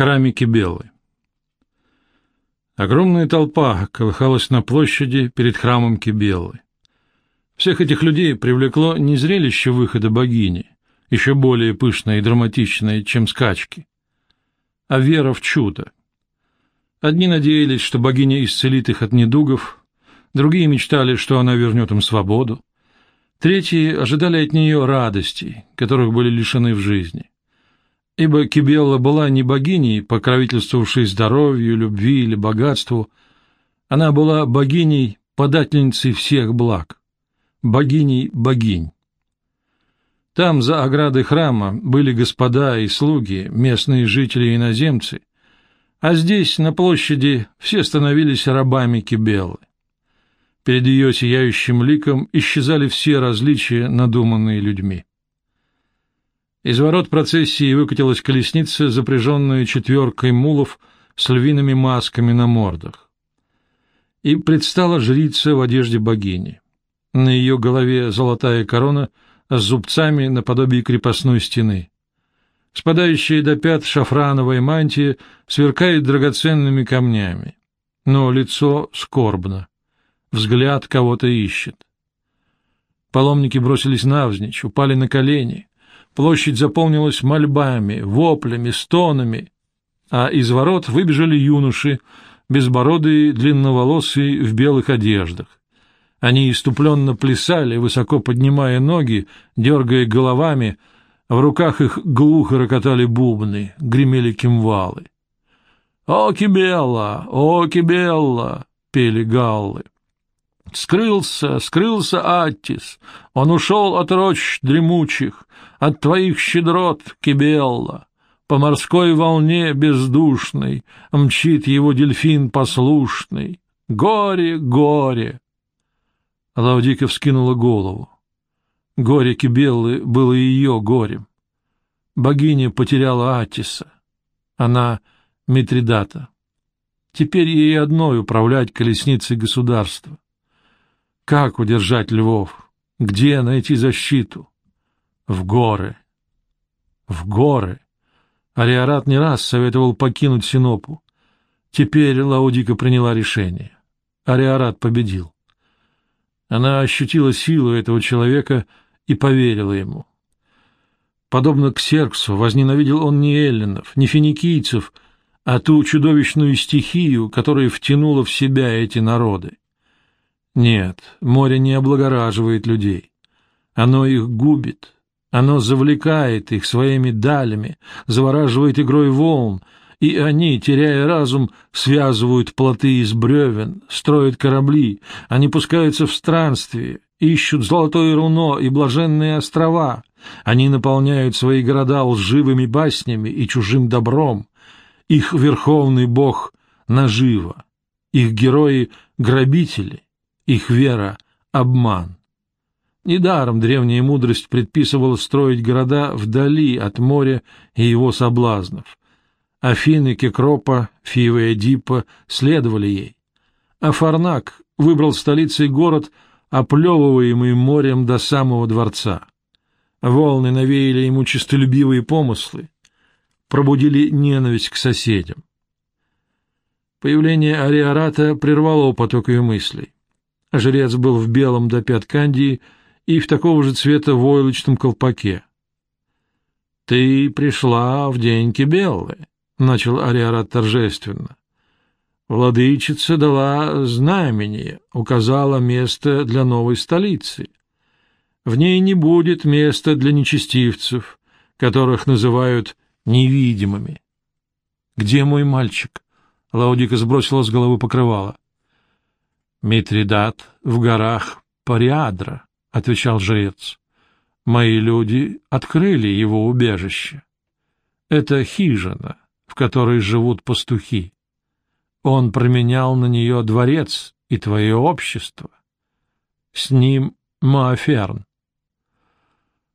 храме Кибелы. Огромная толпа колыхалась на площади перед храмом Кибелы. Всех этих людей привлекло не зрелище выхода богини, еще более пышное и драматичное, чем скачки, а вера в чудо. Одни надеялись, что богиня исцелит их от недугов, другие мечтали, что она вернет им свободу, третьи ожидали от нее радостей, которых были лишены в жизни ибо Кибелла была не богиней, покровительствовавшей здоровью, любви или богатству, она была богиней, подательницей всех благ, богиней богинь. Там, за оградой храма, были господа и слуги, местные жители и иноземцы, а здесь, на площади, все становились рабами Кибеллы. Перед ее сияющим ликом исчезали все различия, надуманные людьми. Из ворот процессии выкатилась колесница, запряженная четверкой мулов с львиными масками на мордах. И предстала жрица в одежде богини. На ее голове золотая корона с зубцами наподобие крепостной стены. Спадающая до пят шафрановая мантия сверкает драгоценными камнями, но лицо скорбно, взгляд кого-то ищет. Паломники бросились навзничь, упали на колени — Площадь заполнилась мольбами, воплями, стонами, а из ворот выбежали юноши, безбородые, длинноволосые, в белых одеждах. Они иступленно плясали, высоко поднимая ноги, дергая головами, в руках их глухо рокотали бубны, гремели кимвалы. «О, Кибелла! О, Кибелла!» — пели галлы. Скрылся, скрылся Аттис, он ушел от рощ дремучих, от твоих щедрот, Кибелла. По морской волне бездушной мчит его дельфин послушный. Горе, горе! Лаудика вскинула голову. Горе Кибеллы было ее горем. Богиня потеряла Атиса. Она Митридата. Теперь ей одной управлять колесницей государства. Как удержать львов? Где найти защиту? В горы. В горы. Ариарат не раз советовал покинуть Синопу. Теперь Лаудика приняла решение. Ариарат победил. Она ощутила силу этого человека и поверила ему. Подобно к Серксу, возненавидел он не эллинов, не финикийцев, а ту чудовищную стихию, которая втянула в себя эти народы. Нет, море не облагораживает людей. Оно их губит, оно завлекает их своими далями, завораживает игрой волн, и они, теряя разум, связывают плоты из бревен, строят корабли, они пускаются в странствие, ищут золотое руно и блаженные острова, они наполняют свои города лживыми баснями и чужим добром, их верховный бог — нажива, их герои — грабители — их вера — обман. Недаром древняя мудрость предписывала строить города вдали от моря и его соблазнов. Афины, Кекропа, Фива и Дипа следовали ей. А Фарнак выбрал столицей город, оплевываемый морем до самого дворца. Волны навеяли ему честолюбивые помыслы, пробудили ненависть к соседям. Появление Ариарата прервало поток ее мыслей. Жрец был в белом до пят кандии и в такого же цвета войлочном колпаке. — Ты пришла в день Кибеллы, — начал Ариарат торжественно. Владычица дала знамение, указала место для новой столицы. В ней не будет места для нечестивцев, которых называют невидимыми. — Где мой мальчик? — Лаудика сбросила с головы покрывало. Митридат в горах Париадра, — отвечал жрец. Мои люди открыли его убежище. Это хижина, в которой живут пастухи. Он променял на нее дворец и твое общество. С ним Мааферн.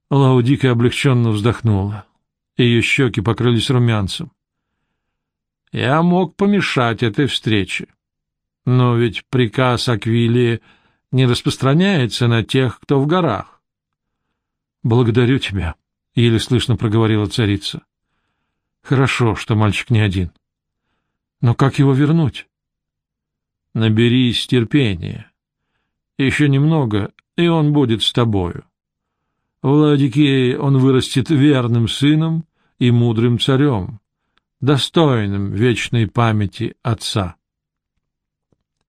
Лаудика облегченно вздохнула. Ее щеки покрылись румянцем. Я мог помешать этой встрече. Но ведь приказ Аквилии не распространяется на тех, кто в горах. — Благодарю тебя, — еле слышно проговорила царица. Хорошо, что мальчик не один. Но как его вернуть? Наберись терпения. Еще немного, и он будет с тобою. В Ладикее он вырастет верным сыном и мудрым царем, достойным вечной памяти отца.